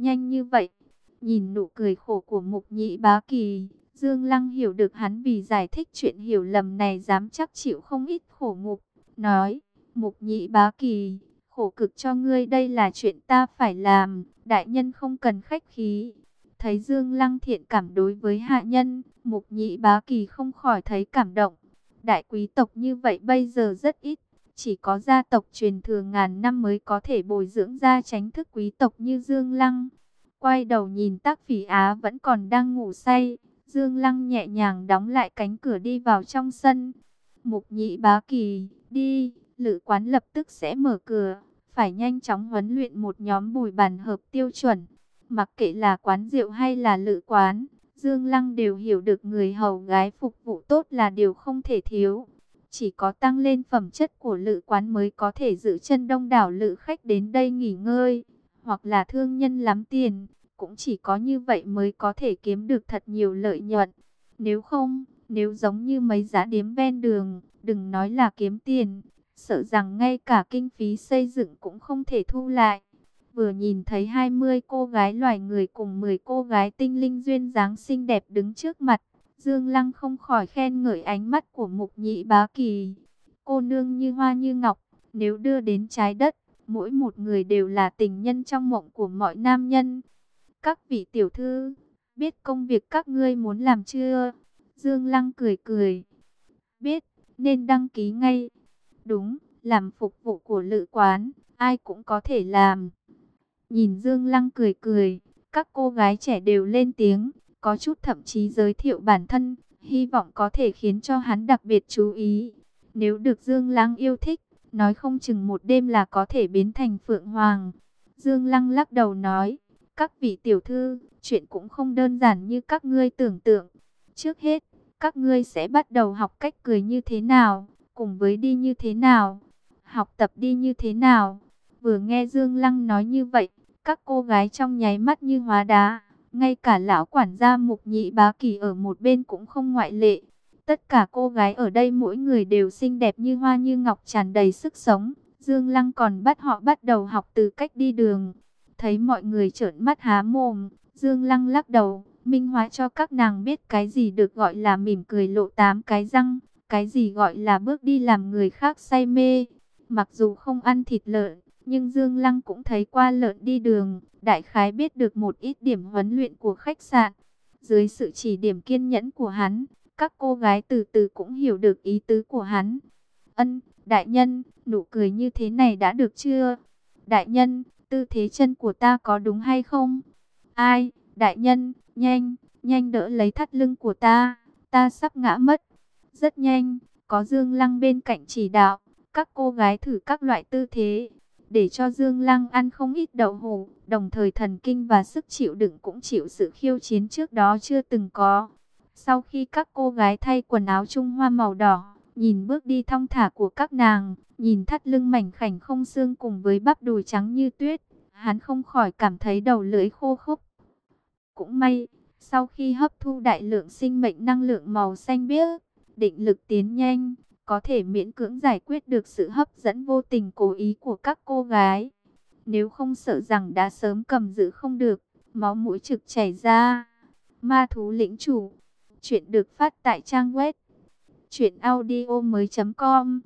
nhanh như vậy. Nhìn nụ cười khổ của mục nhị bá kỳ, Dương Lăng hiểu được hắn vì giải thích chuyện hiểu lầm này dám chắc chịu không ít khổ mục Nói, mục nhị bá kỳ, khổ cực cho ngươi đây là chuyện ta phải làm, đại nhân không cần khách khí. Thấy Dương Lăng thiện cảm đối với hạ nhân, mục nhị bá kỳ không khỏi thấy cảm động. Đại quý tộc như vậy bây giờ rất ít, chỉ có gia tộc truyền thừa ngàn năm mới có thể bồi dưỡng ra tránh thức quý tộc như Dương Lăng. Quay đầu nhìn tác phỉ Á vẫn còn đang ngủ say, Dương Lăng nhẹ nhàng đóng lại cánh cửa đi vào trong sân. Mục nhị bá kỳ, đi, lữ quán lập tức sẽ mở cửa, phải nhanh chóng huấn luyện một nhóm bùi bàn hợp tiêu chuẩn. Mặc kệ là quán rượu hay là lữ quán, Dương Lăng đều hiểu được người hầu gái phục vụ tốt là điều không thể thiếu. Chỉ có tăng lên phẩm chất của lữ quán mới có thể giữ chân đông đảo lữ khách đến đây nghỉ ngơi, hoặc là thương nhân lắm tiền, cũng chỉ có như vậy mới có thể kiếm được thật nhiều lợi nhuận. Nếu không, nếu giống như mấy giá điếm ven đường, đừng nói là kiếm tiền, sợ rằng ngay cả kinh phí xây dựng cũng không thể thu lại. Vừa nhìn thấy 20 cô gái loài người cùng 10 cô gái tinh linh duyên dáng xinh đẹp đứng trước mặt, Dương Lăng không khỏi khen ngợi ánh mắt của mục nhị bá kỳ. Cô nương như hoa như ngọc, nếu đưa đến trái đất, mỗi một người đều là tình nhân trong mộng của mọi nam nhân. Các vị tiểu thư, biết công việc các ngươi muốn làm chưa? Dương Lăng cười cười. Biết, nên đăng ký ngay. Đúng, làm phục vụ của lữ quán, ai cũng có thể làm. Nhìn Dương Lăng cười cười, các cô gái trẻ đều lên tiếng, có chút thậm chí giới thiệu bản thân, hy vọng có thể khiến cho hắn đặc biệt chú ý. Nếu được Dương Lăng yêu thích, nói không chừng một đêm là có thể biến thành Phượng Hoàng. Dương Lăng lắc đầu nói, các vị tiểu thư, chuyện cũng không đơn giản như các ngươi tưởng tượng. Trước hết, các ngươi sẽ bắt đầu học cách cười như thế nào, cùng với đi như thế nào, học tập đi như thế nào. Vừa nghe Dương Lăng nói như vậy, các cô gái trong nháy mắt như hóa đá, ngay cả lão quản gia mục nhị bá kỳ ở một bên cũng không ngoại lệ. Tất cả cô gái ở đây mỗi người đều xinh đẹp như hoa như ngọc tràn đầy sức sống. Dương Lăng còn bắt họ bắt đầu học từ cách đi đường. Thấy mọi người trợn mắt há mồm, Dương Lăng lắc đầu, minh hóa cho các nàng biết cái gì được gọi là mỉm cười lộ tám cái răng, cái gì gọi là bước đi làm người khác say mê. Mặc dù không ăn thịt lợn, nhưng Dương Lăng cũng thấy qua lợn đi đường, đại khái biết được một ít điểm huấn luyện của khách sạn. Dưới sự chỉ điểm kiên nhẫn của hắn, các cô gái từ từ cũng hiểu được ý tứ của hắn. Ân, đại nhân, nụ cười như thế này đã được chưa? Đại nhân, tư thế chân của ta có đúng hay không? Ai, đại nhân, nhanh, nhanh đỡ lấy thắt lưng của ta, ta sắp ngã mất. Rất nhanh, có Dương Lăng bên cạnh chỉ đạo, các cô gái thử các loại tư thế, để cho Dương Lăng ăn không ít đậu hủ, đồng thời thần kinh và sức chịu đựng cũng chịu sự khiêu chiến trước đó chưa từng có. Sau khi các cô gái thay quần áo trung hoa màu đỏ, nhìn bước đi thong thả của các nàng, nhìn thắt lưng mảnh khảnh không xương cùng với bắp đùi trắng như tuyết, hắn không khỏi cảm thấy đầu lưỡi khô khốc. Cũng may, sau khi hấp thu đại lượng sinh mệnh năng lượng màu xanh biếc, định lực tiến nhanh, có thể miễn cưỡng giải quyết được sự hấp dẫn vô tình cố ý của các cô gái. Nếu không sợ rằng đã sớm cầm giữ không được, máu mũi trực chảy ra. Ma thú lĩnh chủ. Chuyện được phát tại trang web. Chuyện audio mới com.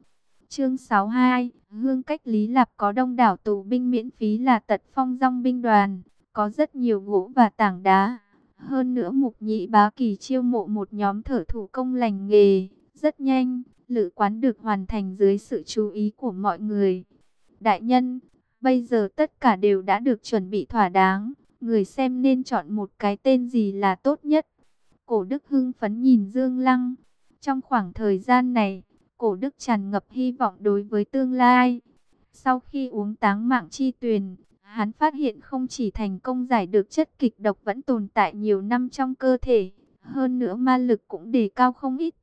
Chương 62. Hương cách Lý Lạp có đông đảo tù binh miễn phí là tật phong rong binh đoàn. Có rất nhiều gỗ và tảng đá. Hơn nữa mục nhị bá kỳ chiêu mộ một nhóm thở thủ công lành nghề. Rất nhanh lữ quán được hoàn thành dưới sự chú ý của mọi người. Đại nhân, bây giờ tất cả đều đã được chuẩn bị thỏa đáng, người xem nên chọn một cái tên gì là tốt nhất. Cổ Đức hưng phấn nhìn Dương Lăng. Trong khoảng thời gian này, Cổ Đức tràn ngập hy vọng đối với tương lai. Sau khi uống táng mạng chi tuyền, hắn phát hiện không chỉ thành công giải được chất kịch độc vẫn tồn tại nhiều năm trong cơ thể, hơn nữa ma lực cũng đề cao không ít.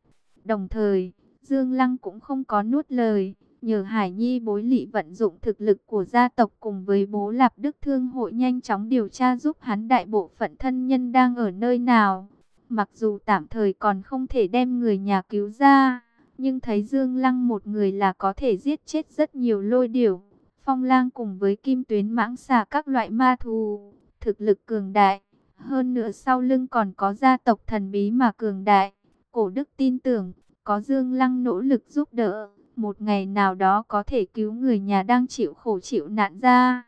Đồng thời, Dương Lăng cũng không có nuốt lời, nhờ Hải Nhi bối lị vận dụng thực lực của gia tộc cùng với bố Lạp Đức Thương hội nhanh chóng điều tra giúp hắn đại bộ phận thân nhân đang ở nơi nào. Mặc dù tạm thời còn không thể đem người nhà cứu ra, nhưng thấy Dương Lăng một người là có thể giết chết rất nhiều lôi điểu, phong lang cùng với kim tuyến mãng xà các loại ma thù. thực lực cường đại. Hơn nữa sau lưng còn có gia tộc thần bí mà cường đại. Cổ đức tin tưởng, có Dương Lăng nỗ lực giúp đỡ, một ngày nào đó có thể cứu người nhà đang chịu khổ chịu nạn ra.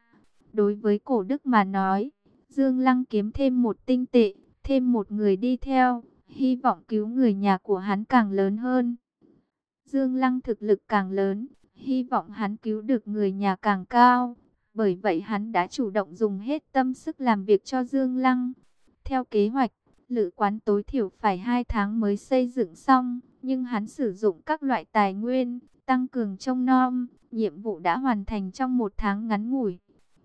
Đối với cổ đức mà nói, Dương Lăng kiếm thêm một tinh tệ, thêm một người đi theo, hy vọng cứu người nhà của hắn càng lớn hơn. Dương Lăng thực lực càng lớn, hy vọng hắn cứu được người nhà càng cao. Bởi vậy hắn đã chủ động dùng hết tâm sức làm việc cho Dương Lăng. Theo kế hoạch, lữ quán tối thiểu phải 2 tháng mới xây dựng xong, nhưng hắn sử dụng các loại tài nguyên, tăng cường trông nom, nhiệm vụ đã hoàn thành trong một tháng ngắn ngủi.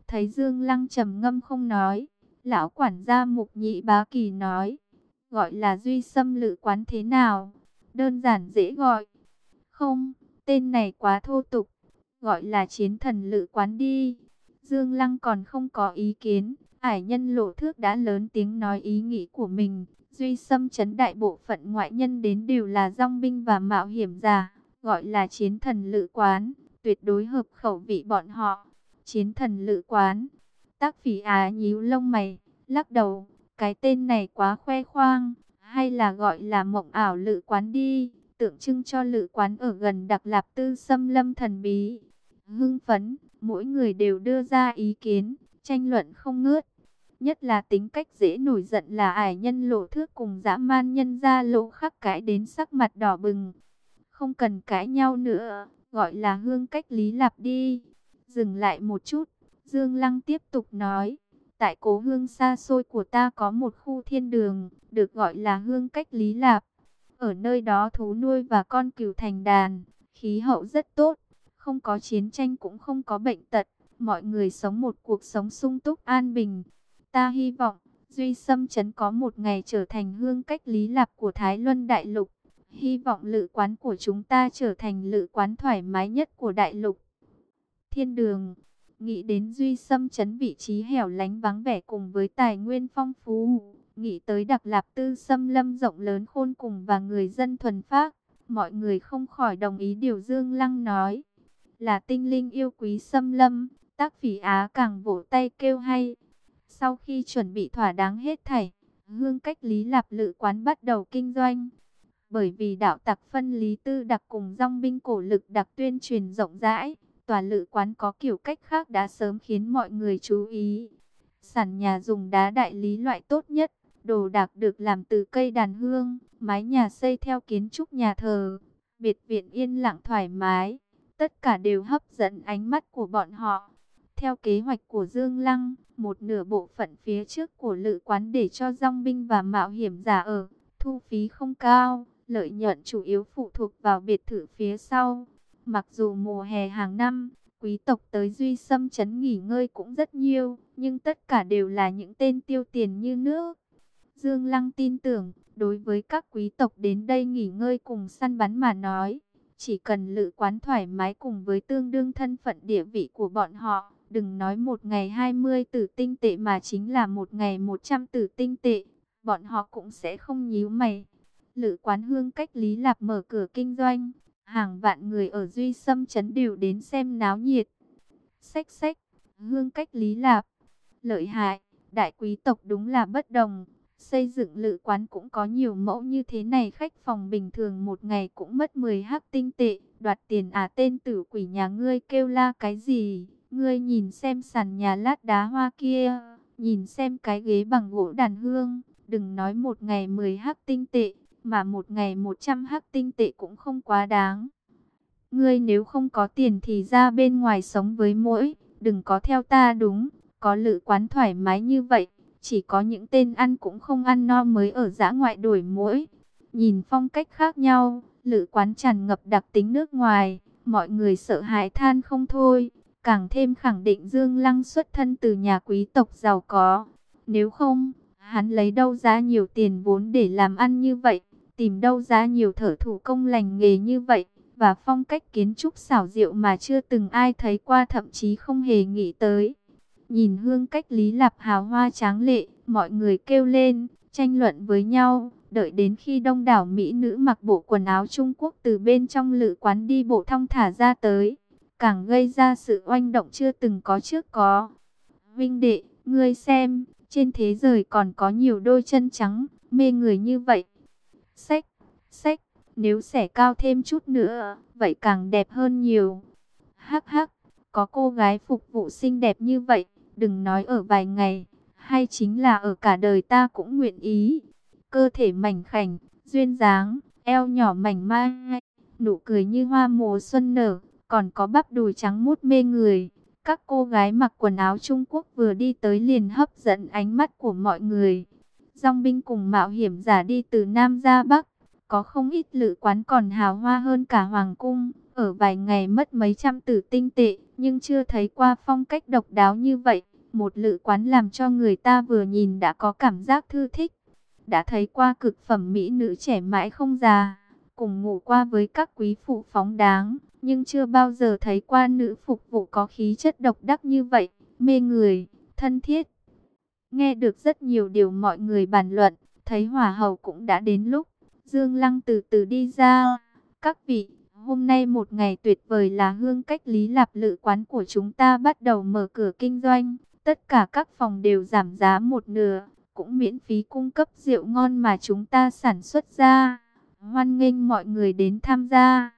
Thấy Dương Lăng trầm ngâm không nói, lão quản gia Mục Nhị Bá Kỳ nói, gọi là Duy xâm Lự Quán thế nào? Đơn giản dễ gọi. Không, tên này quá thô tục, gọi là Chiến Thần Lự Quán đi. Dương Lăng còn không có ý kiến, ải nhân lộ thước đã lớn tiếng nói ý nghĩ của mình. Duy Sâm chấn đại bộ phận ngoại nhân đến đều là dòng binh và mạo hiểm giả, gọi là Chiến Thần Lự Quán, tuyệt đối hợp khẩu vị bọn họ. Chiến Thần Lự Quán, tác phỉ á nhíu lông mày, lắc đầu, cái tên này quá khoe khoang, hay là gọi là mộng ảo lự quán đi, tượng trưng cho lự quán ở gần Đặc Lạp Tư xâm lâm thần bí. Hưng phấn, mỗi người đều đưa ra ý kiến, tranh luận không ngớt. Nhất là tính cách dễ nổi giận là ải nhân lộ thước cùng dã man nhân ra lộ khắc cãi đến sắc mặt đỏ bừng. Không cần cãi nhau nữa, gọi là hương cách lý lạp đi. Dừng lại một chút, Dương Lăng tiếp tục nói. Tại cố hương xa xôi của ta có một khu thiên đường, được gọi là hương cách lý lạp. Ở nơi đó thú nuôi và con cừu thành đàn, khí hậu rất tốt, không có chiến tranh cũng không có bệnh tật, mọi người sống một cuộc sống sung túc an bình. Ta hy vọng, Duy Sâm Trấn có một ngày trở thành hương cách lý lạp của Thái Luân Đại Lục. Hy vọng lự quán của chúng ta trở thành lự quán thoải mái nhất của Đại Lục. Thiên đường Nghĩ đến Duy Sâm chấn vị trí hẻo lánh vắng vẻ cùng với tài nguyên phong phú. Nghĩ tới Đặc Lạp Tư xâm Lâm rộng lớn khôn cùng và người dân thuần phác. Mọi người không khỏi đồng ý điều Dương Lăng nói. Là tinh linh yêu quý xâm Lâm, tác phỉ Á càng vỗ tay kêu hay. Sau khi chuẩn bị thỏa đáng hết thảy, hương cách Lý Lạp Lự quán bắt đầu kinh doanh. Bởi vì đạo tặc phân lý tư đặc cùng dòng binh cổ lực đặc tuyên truyền rộng rãi, Tòa lự quán có kiểu cách khác đã sớm khiến mọi người chú ý. Sàn nhà dùng đá đại lý loại tốt nhất, đồ đạc được làm từ cây đàn hương, mái nhà xây theo kiến trúc nhà thờ, biệt viện yên lặng thoải mái. Tất cả đều hấp dẫn ánh mắt của bọn họ. Theo kế hoạch của Dương Lăng, một nửa bộ phận phía trước của lự quán để cho dòng binh và mạo hiểm giả ở, thu phí không cao, lợi nhuận chủ yếu phụ thuộc vào biệt thự phía sau. Mặc dù mùa hè hàng năm, quý tộc tới Duy Sâm Trấn nghỉ ngơi cũng rất nhiều, nhưng tất cả đều là những tên tiêu tiền như nước. Dương Lăng tin tưởng, đối với các quý tộc đến đây nghỉ ngơi cùng săn bắn mà nói, chỉ cần lự quán thoải mái cùng với tương đương thân phận địa vị của bọn họ, đừng nói một ngày 20 tử tinh tệ mà chính là một ngày 100 tử tinh tệ, bọn họ cũng sẽ không nhíu mày. lữ quán hương cách Lý Lạp mở cửa kinh doanh, Hàng vạn người ở Duy Sâm Trấn đều đến xem náo nhiệt. Xách xách, hương cách lý lạp. Lợi hại, đại quý tộc đúng là bất đồng. Xây dựng lự quán cũng có nhiều mẫu như thế này khách phòng bình thường một ngày cũng mất 10 hắc tinh tệ. Đoạt tiền à tên tử quỷ nhà ngươi kêu la cái gì? Ngươi nhìn xem sàn nhà lát đá hoa kia. Nhìn xem cái ghế bằng gỗ đàn hương. Đừng nói một ngày 10 hắc tinh tệ mà một ngày 100 hắc tinh tệ cũng không quá đáng. Ngươi nếu không có tiền thì ra bên ngoài sống với mỗi, đừng có theo ta đúng, có lự quán thoải mái như vậy, chỉ có những tên ăn cũng không ăn no mới ở giã ngoại đổi mỗi. Nhìn phong cách khác nhau, lự quán tràn ngập đặc tính nước ngoài, mọi người sợ hãi than không thôi, càng thêm khẳng định Dương Lăng xuất thân từ nhà quý tộc giàu có. Nếu không, hắn lấy đâu ra nhiều tiền vốn để làm ăn như vậy tìm đâu ra nhiều thở thủ công lành nghề như vậy, và phong cách kiến trúc xảo diệu mà chưa từng ai thấy qua thậm chí không hề nghĩ tới. Nhìn hương cách Lý Lạp hào hoa tráng lệ, mọi người kêu lên, tranh luận với nhau, đợi đến khi đông đảo Mỹ nữ mặc bộ quần áo Trung Quốc từ bên trong lự quán đi bộ thong thả ra tới, càng gây ra sự oanh động chưa từng có trước có. Vinh đệ, ngươi xem, Trên thế giới còn có nhiều đôi chân trắng, mê người như vậy. Sách, sách, nếu xẻ cao thêm chút nữa, vậy càng đẹp hơn nhiều. Hắc hắc, có cô gái phục vụ xinh đẹp như vậy, đừng nói ở vài ngày, hay chính là ở cả đời ta cũng nguyện ý. Cơ thể mảnh khảnh, duyên dáng, eo nhỏ mảnh mai, nụ cười như hoa mùa xuân nở, còn có bắp đùi trắng mút mê người. Các cô gái mặc quần áo Trung Quốc vừa đi tới liền hấp dẫn ánh mắt của mọi người. Dòng binh cùng mạo hiểm giả đi từ Nam ra Bắc, có không ít lữ quán còn hào hoa hơn cả Hoàng Cung. Ở vài ngày mất mấy trăm tử tinh tệ, nhưng chưa thấy qua phong cách độc đáo như vậy. Một lữ quán làm cho người ta vừa nhìn đã có cảm giác thư thích. Đã thấy qua cực phẩm mỹ nữ trẻ mãi không già, cùng ngủ qua với các quý phụ phóng đáng, nhưng chưa bao giờ thấy qua nữ phục vụ có khí chất độc đắc như vậy, mê người, thân thiết. Nghe được rất nhiều điều mọi người bàn luận, thấy hỏa hầu cũng đã đến lúc, Dương Lăng từ từ đi ra. Các vị, hôm nay một ngày tuyệt vời là hương cách lý lạp lự quán của chúng ta bắt đầu mở cửa kinh doanh. Tất cả các phòng đều giảm giá một nửa, cũng miễn phí cung cấp rượu ngon mà chúng ta sản xuất ra. Hoan nghênh mọi người đến tham gia.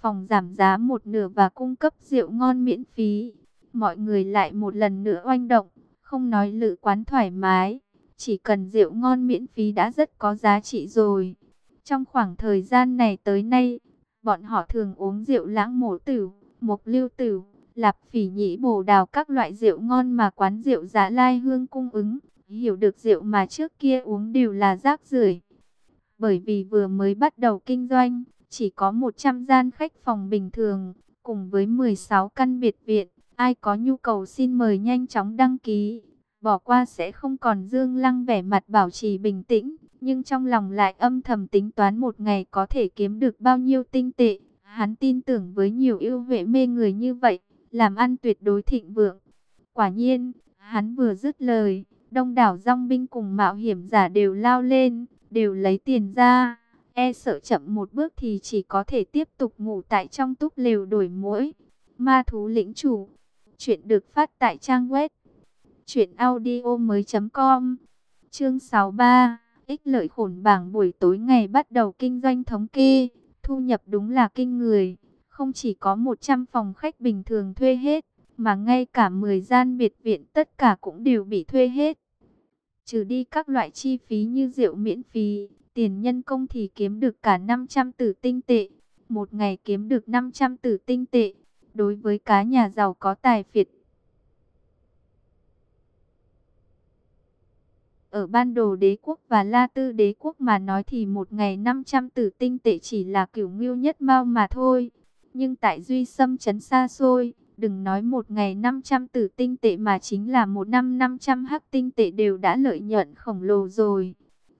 Phòng giảm giá một nửa và cung cấp rượu ngon miễn phí. Mọi người lại một lần nữa oanh động, không nói lự quán thoải mái. Chỉ cần rượu ngon miễn phí đã rất có giá trị rồi. Trong khoảng thời gian này tới nay, bọn họ thường uống rượu lãng mổ tử, mục lưu tử, lạp phỉ nhĩ bồ đào các loại rượu ngon mà quán rượu giá lai hương cung ứng. Hiểu được rượu mà trước kia uống đều là rác rưởi bởi vì vừa mới bắt đầu kinh doanh, chỉ có 100 gian khách phòng bình thường, cùng với 16 căn biệt viện. Ai có nhu cầu xin mời nhanh chóng đăng ký. Bỏ qua sẽ không còn Dương Lăng vẻ mặt bảo trì bình tĩnh, nhưng trong lòng lại âm thầm tính toán một ngày có thể kiếm được bao nhiêu tinh tệ. Hắn tin tưởng với nhiều yêu vệ mê người như vậy, làm ăn tuyệt đối thịnh vượng. Quả nhiên, hắn vừa dứt lời, đông đảo dòng binh cùng mạo hiểm giả đều lao lên, đều lấy tiền ra. E sợ chậm một bước thì chỉ có thể tiếp tục ngủ tại trong túp lều đổi mũi. Ma thú lĩnh chủ. Chuyện được phát tại trang web. Chuyện audio mới com. Chương 63. Ích lợi khổn bảng buổi tối ngày bắt đầu kinh doanh thống kê. Thu nhập đúng là kinh người. Không chỉ có 100 phòng khách bình thường thuê hết. Mà ngay cả 10 gian biệt viện tất cả cũng đều bị thuê hết trừ đi các loại chi phí như rượu miễn phí, tiền nhân công thì kiếm được cả 500 tử tinh tệ. Một ngày kiếm được 500 tử tinh tệ, đối với cá nhà giàu có tài phiệt. Ở ban đồ đế quốc và la tư đế quốc mà nói thì một ngày 500 tử tinh tệ chỉ là kiểu ngưu nhất mau mà thôi. Nhưng tại Duy Sâm chấn xa xôi, Đừng nói một ngày 500 tử tinh tệ mà chính là một năm 500 hắc tinh tệ đều đã lợi nhuận khổng lồ rồi.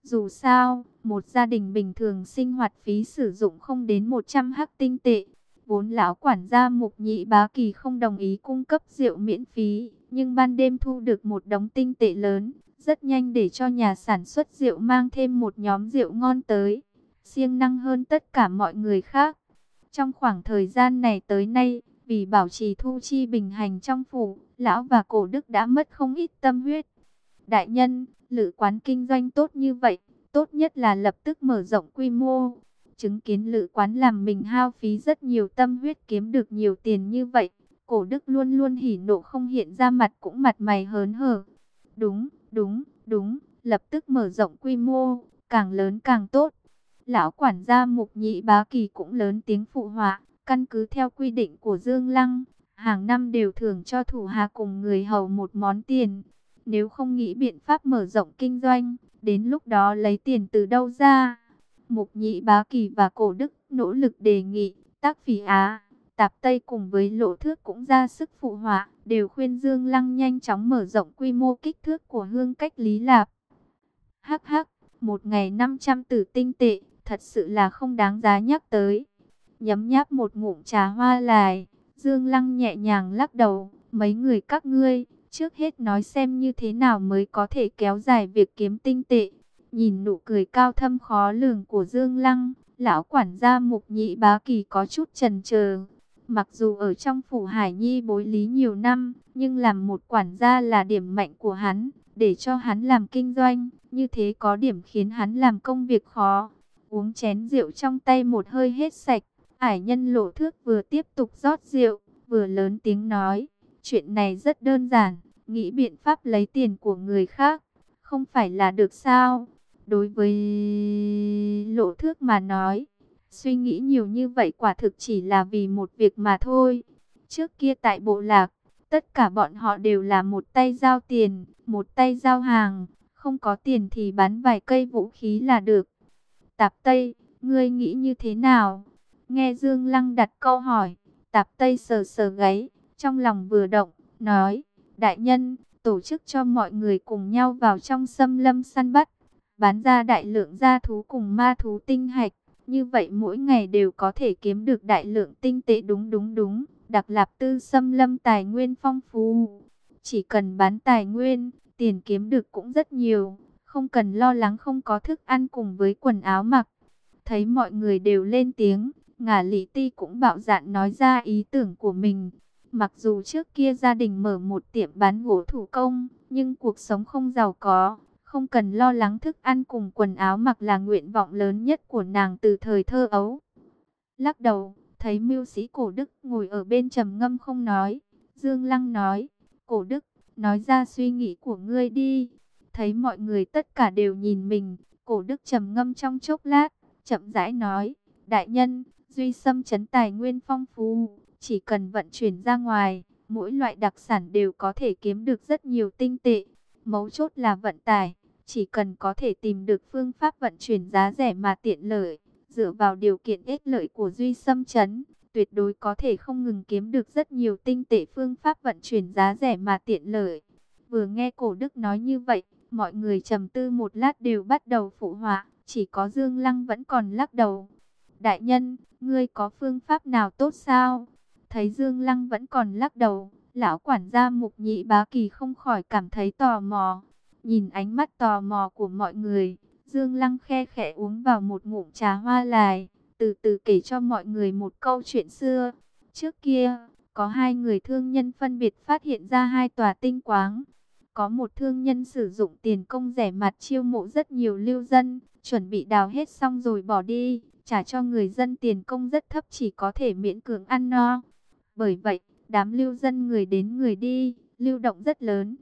Dù sao, một gia đình bình thường sinh hoạt phí sử dụng không đến 100 hắc tinh tệ. Vốn lão quản gia mục nhị bá kỳ không đồng ý cung cấp rượu miễn phí, nhưng ban đêm thu được một đống tinh tệ lớn, rất nhanh để cho nhà sản xuất rượu mang thêm một nhóm rượu ngon tới, siêng năng hơn tất cả mọi người khác. Trong khoảng thời gian này tới nay, vì bảo trì thu chi bình hành trong phủ, lão và cổ đức đã mất không ít tâm huyết. Đại nhân, lữ quán kinh doanh tốt như vậy, tốt nhất là lập tức mở rộng quy mô. Chứng kiến lữ quán làm mình hao phí rất nhiều tâm huyết kiếm được nhiều tiền như vậy. Cổ đức luôn luôn hỉ nộ không hiện ra mặt cũng mặt mày hớn hở. Đúng, đúng, đúng, lập tức mở rộng quy mô, càng lớn càng tốt. Lão quản gia mục nhị bá kỳ cũng lớn tiếng phụ họa. Căn cứ theo quy định của Dương Lăng, hàng năm đều thưởng cho thủ hạ cùng người hầu một món tiền. Nếu không nghĩ biện pháp mở rộng kinh doanh, đến lúc đó lấy tiền từ đâu ra? Mục nhị bá kỳ và cổ đức nỗ lực đề nghị, tác phỉ Á, tạp Tây cùng với lộ thước cũng ra sức phụ họa, đều khuyên Dương Lăng nhanh chóng mở rộng quy mô kích thước của hương cách Lý Lạp. Hắc hắc, một ngày 500 tử tinh tệ, thật sự là không đáng giá nhắc tới nhấm nháp một ngụm trà hoa lại. Dương Lăng nhẹ nhàng lắc đầu, mấy người các ngươi, trước hết nói xem như thế nào mới có thể kéo dài việc kiếm tinh tệ. Nhìn nụ cười cao thâm khó lường của Dương Lăng, lão quản gia mục nhị bá kỳ có chút trần chờ Mặc dù ở trong phủ Hải Nhi bối lý nhiều năm, nhưng làm một quản gia là điểm mạnh của hắn, để cho hắn làm kinh doanh, như thế có điểm khiến hắn làm công việc khó. Uống chén rượu trong tay một hơi hết sạch, ải nhân lộ thước vừa tiếp tục rót rượu, vừa lớn tiếng nói, chuyện này rất đơn giản, nghĩ biện pháp lấy tiền của người khác, không phải là được sao? Đối với lộ thước mà nói, suy nghĩ nhiều như vậy quả thực chỉ là vì một việc mà thôi. Trước kia tại bộ lạc, tất cả bọn họ đều là một tay giao tiền, một tay giao hàng, không có tiền thì bán vài cây vũ khí là được. Tạp Tây, ngươi nghĩ như thế nào? Nghe Dương Lăng đặt câu hỏi, Tạp Tây sờ sờ gáy, trong lòng vừa động, nói, đại nhân, tổ chức cho mọi người cùng nhau vào trong xâm lâm săn bắt, bán ra đại lượng gia thú cùng ma thú tinh hạch, như vậy mỗi ngày đều có thể kiếm được đại lượng tinh tế đúng đúng đúng, đặc lạp tư xâm lâm tài nguyên phong phú. Chỉ cần bán tài nguyên, tiền kiếm được cũng rất nhiều, không cần lo lắng không có thức ăn cùng với quần áo mặc. Thấy mọi người đều lên tiếng, ngả lý ti cũng bạo dạn nói ra ý tưởng của mình. Mặc dù trước kia gia đình mở một tiệm bán gỗ thủ công, nhưng cuộc sống không giàu có, không cần lo lắng thức ăn cùng quần áo mặc là nguyện vọng lớn nhất của nàng từ thời thơ ấu. Lắc đầu, thấy mưu sĩ cổ đức ngồi ở bên trầm ngâm không nói. Dương Lăng nói, cổ đức, nói ra suy nghĩ của ngươi đi. Thấy mọi người tất cả đều nhìn mình, cổ đức trầm ngâm trong chốc lát, chậm rãi nói, đại nhân, duy xâm chấn tài nguyên phong phú, chỉ cần vận chuyển ra ngoài, mỗi loại đặc sản đều có thể kiếm được rất nhiều tinh tệ. Mấu chốt là vận tải, chỉ cần có thể tìm được phương pháp vận chuyển giá rẻ mà tiện lợi, dựa vào điều kiện ích lợi của Duy Sâm Chấn, tuyệt đối có thể không ngừng kiếm được rất nhiều tinh tệ phương pháp vận chuyển giá rẻ mà tiện lợi. Vừa nghe cổ đức nói như vậy, mọi người trầm tư một lát đều bắt đầu phụ họa, chỉ có Dương Lăng vẫn còn lắc đầu. Đại nhân, ngươi có phương pháp nào tốt sao? Thấy Dương Lăng vẫn còn lắc đầu, lão quản gia mục nhị bá kỳ không khỏi cảm thấy tò mò. Nhìn ánh mắt tò mò của mọi người, Dương Lăng khe khẽ uống vào một ngụm trà hoa lài, từ từ kể cho mọi người một câu chuyện xưa. Trước kia, có hai người thương nhân phân biệt phát hiện ra hai tòa tinh quáng. Có một thương nhân sử dụng tiền công rẻ mặt chiêu mộ rất nhiều lưu dân, chuẩn bị đào hết xong rồi bỏ đi, trả cho người dân tiền công rất thấp chỉ có thể miễn cưỡng ăn no. Bởi vậy, đám lưu dân người đến người đi, lưu động rất lớn.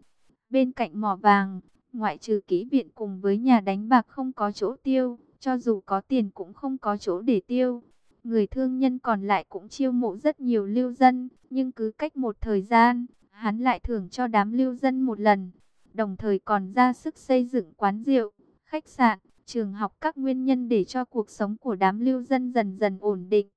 Bên cạnh mỏ vàng, ngoại trừ kỹ viện cùng với nhà đánh bạc không có chỗ tiêu, cho dù có tiền cũng không có chỗ để tiêu. Người thương nhân còn lại cũng chiêu mộ rất nhiều lưu dân, nhưng cứ cách một thời gian, hắn lại thưởng cho đám lưu dân một lần, đồng thời còn ra sức xây dựng quán rượu, khách sạn, trường học các nguyên nhân để cho cuộc sống của đám lưu dân dần dần ổn định.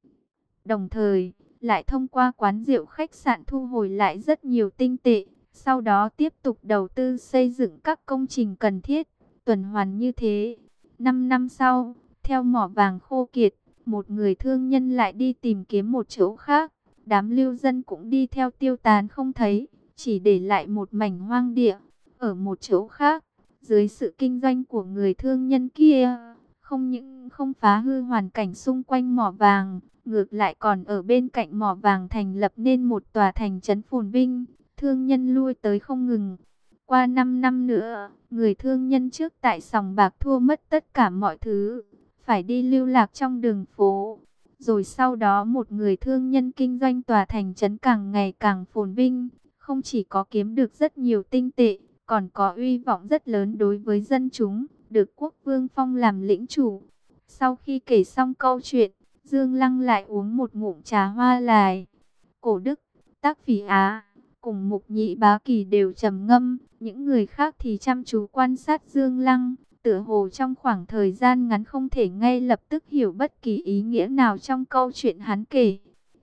Đồng thời, lại thông qua quán rượu khách sạn thu hồi lại rất nhiều tinh tệ, sau đó tiếp tục đầu tư xây dựng các công trình cần thiết, tuần hoàn như thế. Năm năm sau, theo mỏ vàng khô kiệt, một người thương nhân lại đi tìm kiếm một chỗ khác. Đám lưu dân cũng đi theo tiêu tán không thấy, chỉ để lại một mảnh hoang địa. Ở một chỗ khác, dưới sự kinh doanh của người thương nhân kia, không những không phá hư hoàn cảnh xung quanh mỏ vàng, ngược lại còn ở bên cạnh mỏ vàng thành lập nên một tòa thành trấn phồn vinh, thương nhân lui tới không ngừng. Qua 5 năm nữa, người thương nhân trước tại sòng bạc thua mất tất cả mọi thứ, phải đi lưu lạc trong đường phố. Rồi sau đó một người thương nhân kinh doanh tòa thành trấn càng ngày càng phồn vinh, không chỉ có kiếm được rất nhiều tinh tệ, còn có uy vọng rất lớn đối với dân chúng, được quốc vương phong làm lĩnh chủ. Sau khi kể xong câu chuyện, Dương Lăng lại uống một ngụm trà hoa lài. Cổ Đức, Tác Phỉ Á cùng mục nhị bá kỳ đều trầm ngâm, những người khác thì chăm chú quan sát Dương Lăng, tựa hồ trong khoảng thời gian ngắn không thể ngay lập tức hiểu bất kỳ ý nghĩa nào trong câu chuyện hắn kể.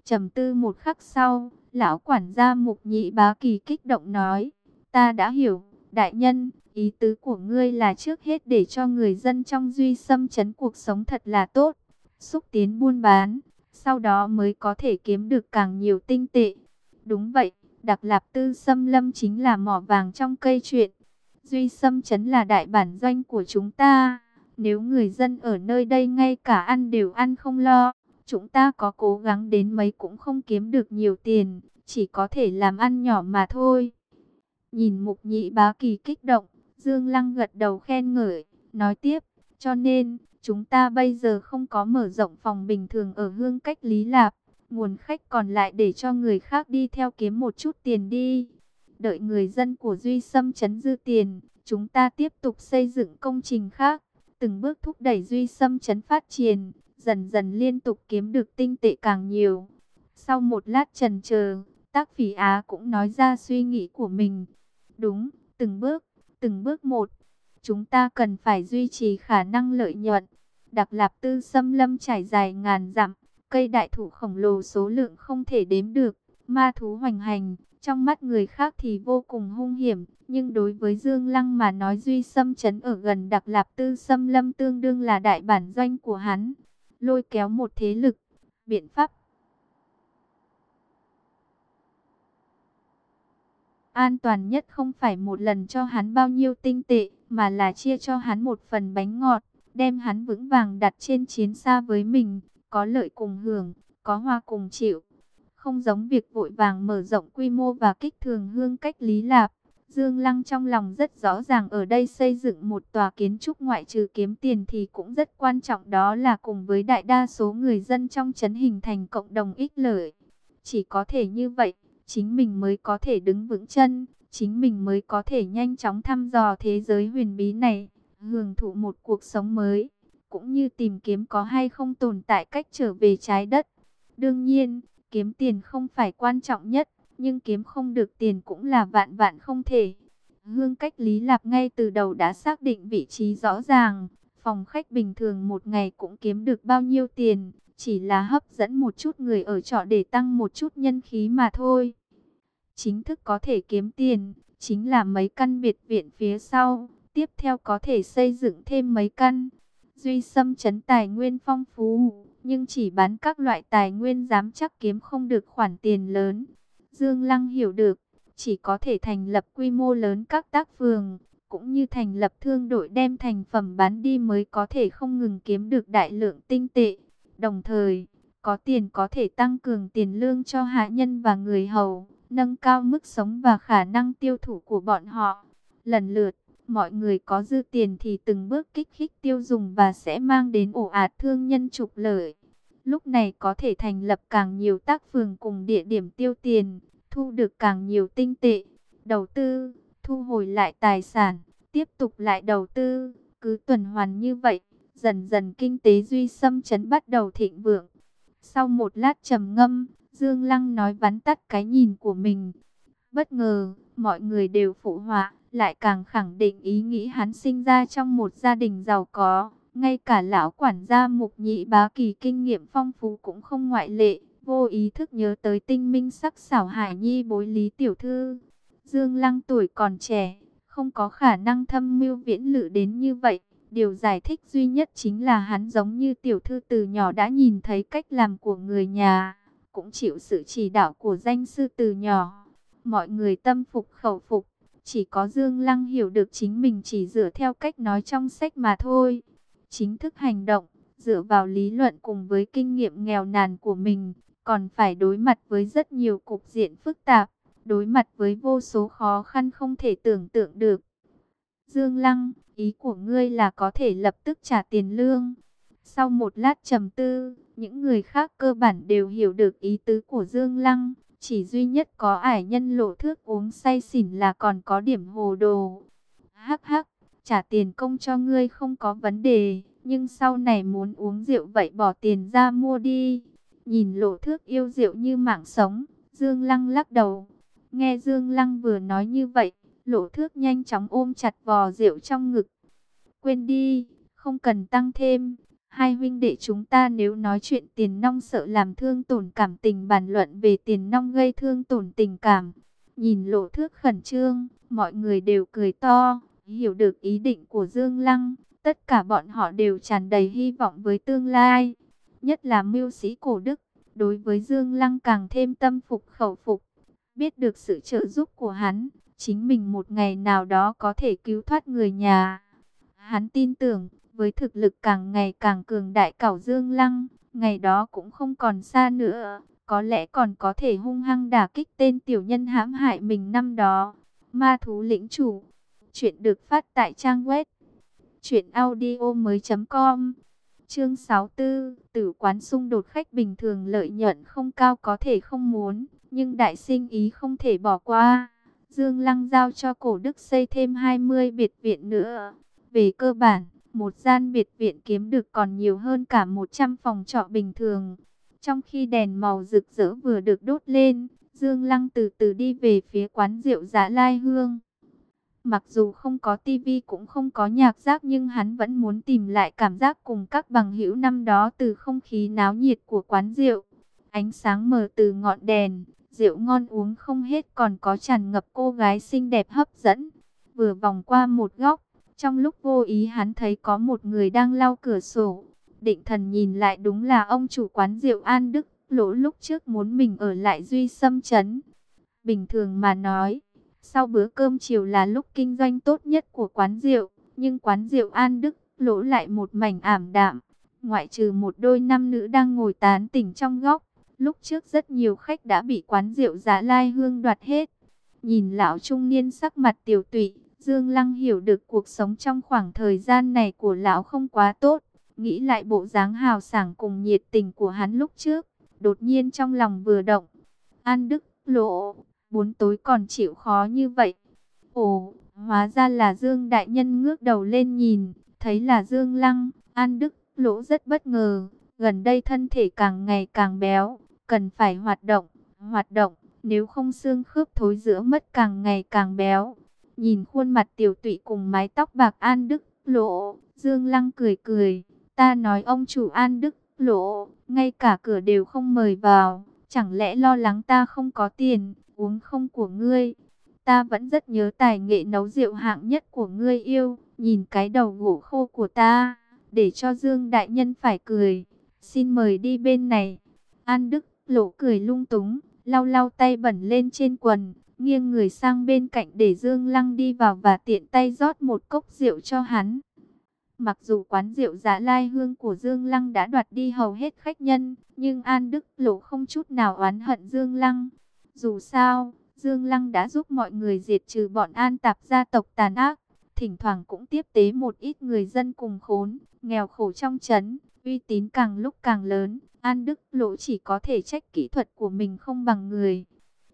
Trầm tư một khắc sau, lão quản gia mục nhị bá kỳ kích động nói, ta đã hiểu, đại nhân, ý tứ của ngươi là trước hết để cho người dân trong duy xâm chấn cuộc sống thật là tốt, xúc tiến buôn bán, sau đó mới có thể kiếm được càng nhiều tinh tệ. Đúng vậy, Đặc Lạp Tư Sâm Lâm chính là mỏ vàng trong cây chuyện. Duy Sâm Trấn là đại bản doanh của chúng ta. Nếu người dân ở nơi đây ngay cả ăn đều ăn không lo, chúng ta có cố gắng đến mấy cũng không kiếm được nhiều tiền, chỉ có thể làm ăn nhỏ mà thôi. Nhìn mục nhị bá kỳ kích động, Dương Lăng gật đầu khen ngợi, nói tiếp, cho nên, chúng ta bây giờ không có mở rộng phòng bình thường ở hương cách Lý Lạp. Nguồn khách còn lại để cho người khác đi theo kiếm một chút tiền đi. Đợi người dân của Duy Sâm chấn dư tiền, chúng ta tiếp tục xây dựng công trình khác. Từng bước thúc đẩy Duy Sâm chấn phát triển, dần dần liên tục kiếm được tinh tệ càng nhiều. Sau một lát trần chờ, tác phỉ Á cũng nói ra suy nghĩ của mình. Đúng, từng bước, từng bước một. Chúng ta cần phải duy trì khả năng lợi nhuận. Đặc Lạp Tư xâm lâm trải dài ngàn dặm, cây đại thụ khổng lồ số lượng không thể đếm được, ma thú hoành hành, trong mắt người khác thì vô cùng hung hiểm, nhưng đối với Dương Lăng mà nói duy xâm chấn ở gần Đặc Lạp Tư xâm lâm tương đương là đại bản doanh của hắn, lôi kéo một thế lực, biện pháp. An toàn nhất không phải một lần cho hắn bao nhiêu tinh tệ, mà là chia cho hắn một phần bánh ngọt, đem hắn vững vàng đặt trên chiến xa với mình, có lợi cùng hưởng, có hoa cùng chịu. Không giống việc vội vàng mở rộng quy mô và kích thường hương cách lý lạp. Dương Lăng trong lòng rất rõ ràng ở đây xây dựng một tòa kiến trúc ngoại trừ kiếm tiền thì cũng rất quan trọng đó là cùng với đại đa số người dân trong chấn hình thành cộng đồng ích lợi. Chỉ có thể như vậy, chính mình mới có thể đứng vững chân, chính mình mới có thể nhanh chóng thăm dò thế giới huyền bí này, hưởng thụ một cuộc sống mới, cũng như tìm kiếm có hay không tồn tại cách trở về trái đất. Đương nhiên, kiếm tiền không phải quan trọng nhất, nhưng kiếm không được tiền cũng là vạn vạn không thể. Hương cách Lý Lạp ngay từ đầu đã xác định vị trí rõ ràng, phòng khách bình thường một ngày cũng kiếm được bao nhiêu tiền, chỉ là hấp dẫn một chút người ở trọ để tăng một chút nhân khí mà thôi. Chính thức có thể kiếm tiền, chính là mấy căn biệt viện phía sau, tiếp theo có thể xây dựng thêm mấy căn. Duy Sâm chấn tài nguyên phong phú, nhưng chỉ bán các loại tài nguyên dám chắc kiếm không được khoản tiền lớn. Dương Lăng hiểu được, chỉ có thể thành lập quy mô lớn các tác phường, cũng như thành lập thương đội đem thành phẩm bán đi mới có thể không ngừng kiếm được đại lượng tinh tệ. Đồng thời, có tiền có thể tăng cường tiền lương cho hạ nhân và người hầu, nâng cao mức sống và khả năng tiêu thụ của bọn họ. Lần lượt, mọi người có dư tiền thì từng bước kích thích tiêu dùng và sẽ mang đến ổ ạt thương nhân trục lợi. Lúc này có thể thành lập càng nhiều tác phường cùng địa điểm tiêu tiền, thu được càng nhiều tinh tệ, đầu tư, thu hồi lại tài sản, tiếp tục lại đầu tư, cứ tuần hoàn như vậy, dần dần kinh tế duy xâm chấn bắt đầu thịnh vượng. Sau một lát trầm ngâm, Dương Lăng nói vắn tắt cái nhìn của mình. Bất ngờ, mọi người đều phụ họa, lại càng khẳng định ý nghĩ hắn sinh ra trong một gia đình giàu có. Ngay cả lão quản gia mục nhị bá kỳ kinh nghiệm phong phú cũng không ngoại lệ, vô ý thức nhớ tới tinh minh sắc xảo hải nhi bối lý tiểu thư. Dương Lăng tuổi còn trẻ, không có khả năng thâm mưu viễn lự đến như vậy. Điều giải thích duy nhất chính là hắn giống như tiểu thư từ nhỏ đã nhìn thấy cách làm của người nhà, cũng chịu sự chỉ đạo của danh sư từ nhỏ. Mọi người tâm phục khẩu phục, chỉ có Dương Lăng hiểu được chính mình chỉ dựa theo cách nói trong sách mà thôi. Chính thức hành động, dựa vào lý luận cùng với kinh nghiệm nghèo nàn của mình, còn phải đối mặt với rất nhiều cục diện phức tạp, đối mặt với vô số khó khăn không thể tưởng tượng được. Dương Lăng, ý của ngươi là có thể lập tức trả tiền lương. Sau một lát trầm tư, những người khác cơ bản đều hiểu được ý tứ của Dương Lăng. Chỉ duy nhất có ải nhân lộ thước uống say xỉn là còn có điểm hồ đồ. Hắc hắc, trả tiền công cho ngươi không có vấn đề, nhưng sau này muốn uống rượu vậy bỏ tiền ra mua đi. Nhìn lộ thước yêu rượu như mạng sống, Dương Lăng lắc đầu. Nghe Dương Lăng vừa nói như vậy, lộ thước nhanh chóng ôm chặt vò rượu trong ngực. Quên đi, không cần tăng thêm. Hai huynh đệ chúng ta nếu nói chuyện tiền nong sợ làm thương tổn cảm tình bàn luận về tiền nong gây thương tổn tình cảm. Nhìn lộ thước khẩn trương, mọi người đều cười to, hiểu được ý định của Dương Lăng. Tất cả bọn họ đều tràn đầy hy vọng với tương lai. Nhất là mưu sĩ cổ đức, đối với Dương Lăng càng thêm tâm phục khẩu phục. Biết được sự trợ giúp của hắn, chính mình một ngày nào đó có thể cứu thoát người nhà. Hắn tin tưởng, với thực lực càng ngày càng cường đại cảo Dương Lăng, ngày đó cũng không còn xa nữa, có lẽ còn có thể hung hăng đả kích tên tiểu nhân hãm hại mình năm đó. Ma thú lĩnh chủ, Chuyện được phát tại trang web truyệnaudiomoi.com. Chương 64, tử quán xung đột khách bình thường lợi nhuận không cao có thể không muốn, nhưng đại sinh ý không thể bỏ qua. Dương Lăng giao cho cổ đức xây thêm 20 biệt viện nữa. Về cơ bản, một gian biệt viện kiếm được còn nhiều hơn cả 100 phòng trọ bình thường. Trong khi đèn màu rực rỡ vừa được đốt lên, Dương Lăng từ từ đi về phía quán rượu Giá Lai Hương. Mặc dù không có tivi cũng không có nhạc giác nhưng hắn vẫn muốn tìm lại cảm giác cùng các bằng hữu năm đó từ không khí náo nhiệt của quán rượu. Ánh sáng mờ từ ngọn đèn, rượu ngon uống không hết còn có tràn ngập cô gái xinh đẹp hấp dẫn. Vừa vòng qua một góc, trong lúc vô ý hắn thấy có một người đang lau cửa sổ. Định thần nhìn lại đúng là ông chủ quán rượu An Đức, lỗ lúc trước muốn mình ở lại Duy Sâm Trấn. Bình thường mà nói, sau bữa cơm chiều là lúc kinh doanh tốt nhất của quán rượu, nhưng quán rượu An Đức lỗ lại một mảnh ảm đạm. Ngoại trừ một đôi nam nữ đang ngồi tán tỉnh trong góc, lúc trước rất nhiều khách đã bị quán rượu giá lai hương đoạt hết. Nhìn lão trung niên sắc mặt tiểu tụy, Dương Lăng hiểu được cuộc sống trong khoảng thời gian này của lão không quá tốt. Nghĩ lại bộ dáng hào sảng cùng nhiệt tình của hắn lúc trước, đột nhiên trong lòng vừa động. An Đức lộ, bốn tối còn chịu khó như vậy. Ồ, hóa ra là Dương Đại Nhân ngước đầu lên nhìn, thấy là Dương Lăng, An Đức lỗ rất bất ngờ. Gần đây thân thể càng ngày càng béo, cần phải hoạt động, hoạt động, nếu không xương khớp thối giữa mất càng ngày càng béo. Nhìn khuôn mặt tiểu tụy cùng mái tóc bạc An Đức lộ, Dương Lăng cười cười, ta nói ông chủ An Đức lộ, ngay cả cửa đều không mời vào, chẳng lẽ lo lắng ta không có tiền, uống không của ngươi. Ta vẫn rất nhớ tài nghệ nấu rượu hạng nhất của ngươi yêu, nhìn cái đầu gỗ khô của ta, để cho Dương Đại Nhân phải cười. Xin mời đi bên này. An Đức lộ cười lung túng, lau lau tay bẩn lên trên quần, nghiêng người sang bên cạnh để Dương Lăng đi vào và tiện tay rót một cốc rượu cho hắn. Mặc dù quán rượu giá lai hương của Dương Lăng đã đoạt đi hầu hết khách nhân, nhưng An Đức Lộ không chút nào oán hận Dương Lăng. Dù sao, Dương Lăng đã giúp mọi người diệt trừ bọn an tạp gia tộc tàn ác, thỉnh thoảng cũng tiếp tế một ít người dân cùng khốn, nghèo khổ trong chấn, uy tín càng lúc càng lớn. An Đức Lộ chỉ có thể trách kỹ thuật của mình không bằng người.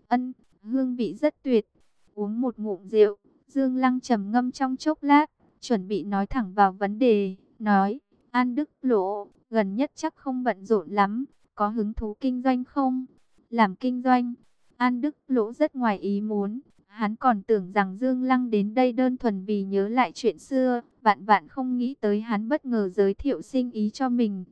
Ân, hương vị rất tuyệt. Uống một ngụm rượu, Dương Lăng trầm ngâm trong chốc lát, chuẩn bị nói thẳng vào vấn đề, nói, An Đức Lỗ, gần nhất chắc không bận rộn lắm, có hứng thú kinh doanh không? Làm kinh doanh, An Đức Lỗ rất ngoài ý muốn, hắn còn tưởng rằng Dương Lăng đến đây đơn thuần vì nhớ lại chuyện xưa, vạn vạn không nghĩ tới hắn bất ngờ giới thiệu sinh ý cho mình.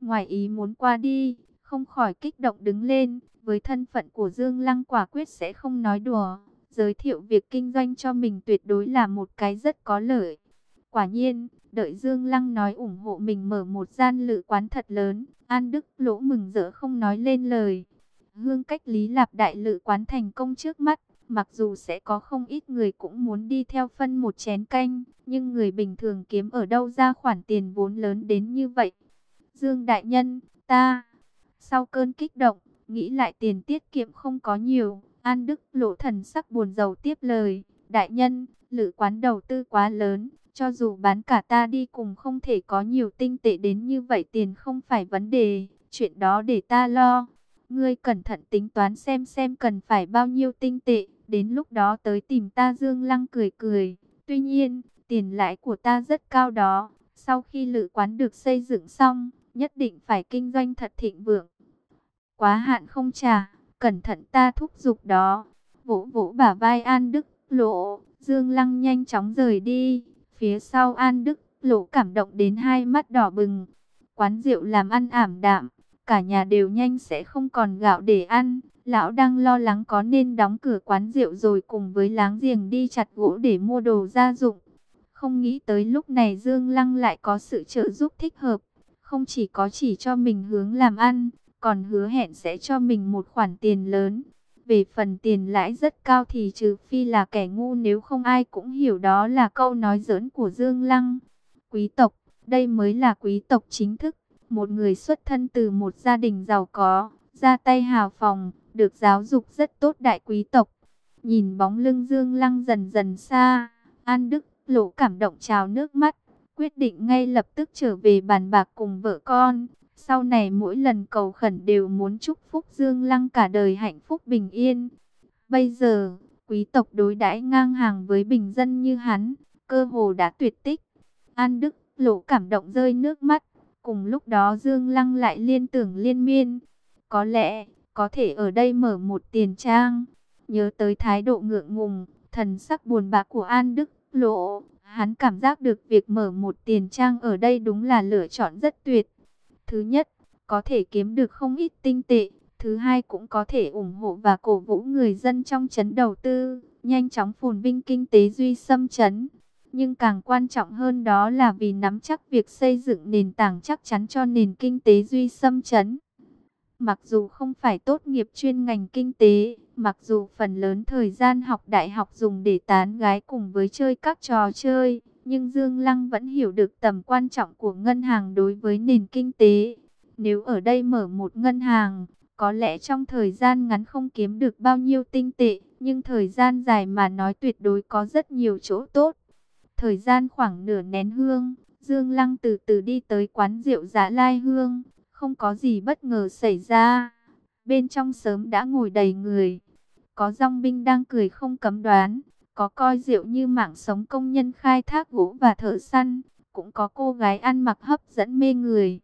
Ngoài ý muốn qua đi, không khỏi kích động đứng lên, với thân phận của Dương Lăng quả quyết sẽ không nói đùa. Giới thiệu việc kinh doanh cho mình tuyệt đối là một cái rất có lợi. Quả nhiên, đợi Dương Lăng nói ủng hộ mình mở một gian lự quán thật lớn, An Đức lỗ mừng rỡ không nói lên lời. Hương cách Lý Lạp Đại lự quán thành công trước mắt, mặc dù sẽ có không ít người cũng muốn đi theo phân một chén canh, nhưng người bình thường kiếm ở đâu ra khoản tiền vốn lớn đến như vậy. Dương Đại Nhân, ta, sau cơn kích động, nghĩ lại tiền tiết kiệm không có nhiều, An Đức lộ thần sắc buồn giàu tiếp lời, Đại Nhân, lữ quán đầu tư quá lớn, cho dù bán cả ta đi cùng không thể có nhiều tinh tệ đến như vậy tiền không phải vấn đề, chuyện đó để ta lo. Ngươi cẩn thận tính toán xem xem cần phải bao nhiêu tinh tệ, đến lúc đó tới tìm ta Dương Lăng cười cười. Tuy nhiên, tiền lãi của ta rất cao đó, sau khi lữ quán được xây dựng xong, nhất định phải kinh doanh thật thịnh vượng. Quá hạn không trả, cẩn thận ta thúc giục đó. Vỗ vỗ bả vai An Đức, lộ, Dương Lăng nhanh chóng rời đi. Phía sau An Đức, lộ cảm động đến hai mắt đỏ bừng. Quán rượu làm ăn ảm đạm, cả nhà đều nhanh sẽ không còn gạo để ăn. Lão đang lo lắng có nên đóng cửa quán rượu rồi cùng với láng giềng đi chặt gỗ để mua đồ gia dụng. Không nghĩ tới lúc này Dương Lăng lại có sự trợ giúp thích hợp. Không chỉ có chỉ cho mình hướng làm ăn, còn hứa hẹn sẽ cho mình một khoản tiền lớn. Về phần tiền lãi rất cao thì trừ phi là kẻ ngu nếu không ai cũng hiểu đó là câu nói giỡn của Dương Lăng. Quý tộc, đây mới là quý tộc chính thức, một người xuất thân từ một gia đình giàu có, ra tay hào phòng, được giáo dục rất tốt đại quý tộc. Nhìn bóng lưng Dương Lăng dần dần xa, An Đức lộ cảm động trào nước mắt, quyết định ngay lập tức trở về bàn bạc cùng vợ con. Sau này mỗi lần cầu khẩn đều muốn chúc phúc Dương Lăng cả đời hạnh phúc bình yên. Bây giờ, quý tộc đối đãi ngang hàng với bình dân như hắn, cơ hồ đã tuyệt tích. An Đức lộ cảm động rơi nước mắt, cùng lúc đó Dương Lăng lại liên tưởng liên miên. Có lẽ, có thể ở đây mở một tiền trang. Nhớ tới thái độ ngượng ngùng, thần sắc buồn bã của An Đức lộ, hắn cảm giác được việc mở một tiền trang ở đây đúng là lựa chọn rất tuyệt. Thứ nhất, có thể kiếm được không ít tinh tệ. Thứ hai cũng có thể ủng hộ và cổ vũ người dân trong chấn đầu tư, nhanh chóng phồn vinh kinh tế duy xâm chấn. Nhưng càng quan trọng hơn đó là vì nắm chắc việc xây dựng nền tảng chắc chắn cho nền kinh tế duy xâm chấn. Mặc dù không phải tốt nghiệp chuyên ngành kinh tế, mặc dù phần lớn thời gian học đại học dùng để tán gái cùng với chơi các trò chơi, nhưng Dương Lăng vẫn hiểu được tầm quan trọng của ngân hàng đối với nền kinh tế. Nếu ở đây mở một ngân hàng, có lẽ trong thời gian ngắn không kiếm được bao nhiêu tinh tệ, nhưng thời gian dài mà nói tuyệt đối có rất nhiều chỗ tốt. Thời gian khoảng nửa nén hương, Dương Lăng từ từ đi tới quán rượu Giá Lai Hương, không có gì bất ngờ xảy ra. Bên trong sớm đã ngồi đầy người. Có dòng binh đang cười không cấm đoán. Có coi rượu như mạng sống công nhân khai thác gỗ và thợ săn. Cũng có cô gái ăn mặc hấp dẫn mê người.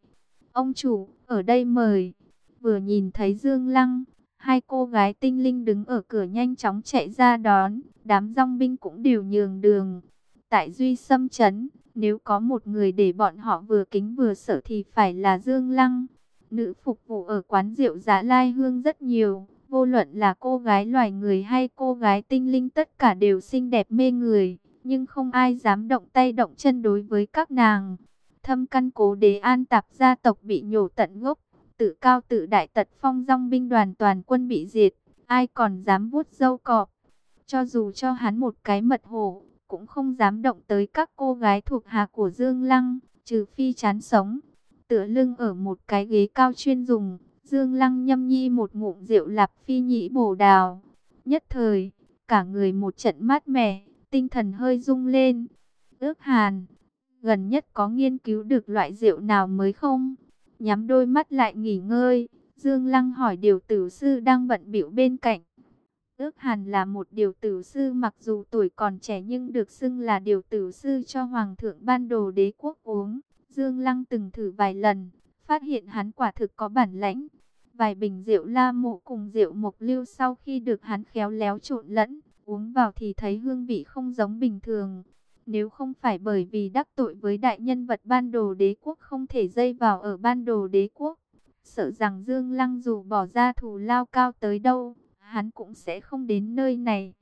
Ông chủ, ở đây mời. Vừa nhìn thấy Dương Lăng, hai cô gái tinh linh đứng ở cửa nhanh chóng chạy ra đón. Đám rong binh cũng đều nhường đường. Tại Duy Sâm Trấn, nếu có một người để bọn họ vừa kính vừa sợ thì phải là Dương Lăng. Nữ phục vụ ở quán rượu giá lai hương rất nhiều. Vô luận là cô gái loài người hay cô gái tinh linh tất cả đều xinh đẹp mê người. Nhưng không ai dám động tay động chân đối với các nàng. Thâm căn cố đế an tạp gia tộc bị nhổ tận gốc. Tự cao tự đại tật phong rong binh đoàn toàn quân bị diệt. Ai còn dám vuốt dâu cọp. Cho dù cho hắn một cái mật hổ cũng không dám động tới các cô gái thuộc hạ của Dương Lăng, trừ phi chán sống. Tựa lưng ở một cái ghế cao chuyên dùng, Dương Lăng nhâm nhi một ngụm rượu lạp phi nhĩ bồ đào. Nhất thời, cả người một trận mát mẻ, tinh thần hơi rung lên. Ước hàn, gần nhất có nghiên cứu được loại rượu nào mới không? Nhắm đôi mắt lại nghỉ ngơi, Dương Lăng hỏi điều tử sư đang bận biểu bên cạnh. Ước hàn là một điều tử sư mặc dù tuổi còn trẻ nhưng được xưng là điều tử sư cho Hoàng thượng ban đồ đế quốc uống. Dương Lăng từng thử vài lần, phát hiện hắn quả thực có bản lãnh. Vài bình rượu la mộ cùng rượu mộc lưu sau khi được hắn khéo léo trộn lẫn, uống vào thì thấy hương vị không giống bình thường. Nếu không phải bởi vì đắc tội với đại nhân vật ban đồ đế quốc không thể dây vào ở ban đồ đế quốc, sợ rằng Dương Lăng dù bỏ ra thù lao cao tới đâu, hắn cũng sẽ không đến nơi này.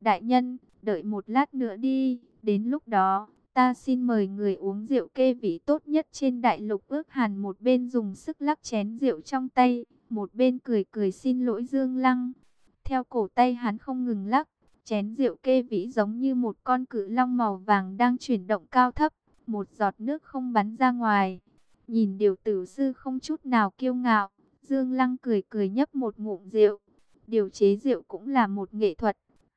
Đại nhân, đợi một lát nữa đi, đến lúc đó, ta xin mời người uống rượu kê vị tốt nhất trên đại lục ước hàn một bên dùng sức lắc chén rượu trong tay, một bên cười cười xin lỗi Dương Lăng. Theo cổ tay hắn không ngừng lắc, chén rượu kê vĩ giống như một con cự long màu vàng đang chuyển động cao thấp, một giọt nước không bắn ra ngoài. Nhìn điều tử sư không chút nào kiêu ngạo, Dương Lăng cười cười nhấp một ngụm rượu. Điều chế rượu cũng là một nghệ thuật.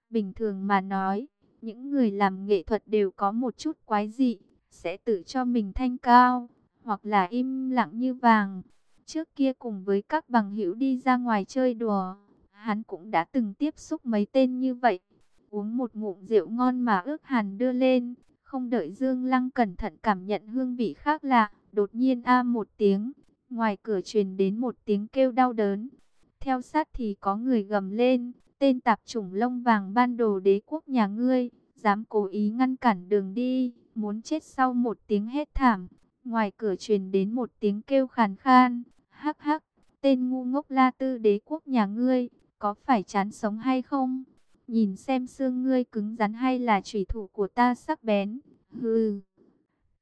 Bình thường mà nói, những người làm nghệ thuật đều có một chút quái dị, sẽ tự cho mình thanh cao, hoặc là im lặng như vàng. Trước kia cùng với các bằng hữu đi ra ngoài chơi đùa, hắn cũng đã từng tiếp xúc mấy tên như vậy. Uống một ngụm rượu ngon mà ước hàn đưa lên, không đợi Dương Lăng cẩn thận cảm nhận hương vị khác lạ, đột nhiên a một tiếng, ngoài cửa truyền đến một tiếng kêu đau đớn. Theo sát thì có người gầm lên, tên tạp chủng lông vàng ban đồ đế quốc nhà ngươi, dám cố ý ngăn cản đường đi, muốn chết sau một tiếng hét thảm. Ngoài cửa truyền đến một tiếng kêu khàn khan, hắc hắc, tên ngu ngốc la tư đế quốc nhà ngươi, có phải chán sống hay không? Nhìn xem xương ngươi cứng rắn hay là chủy thủ của ta sắc bén, hừ.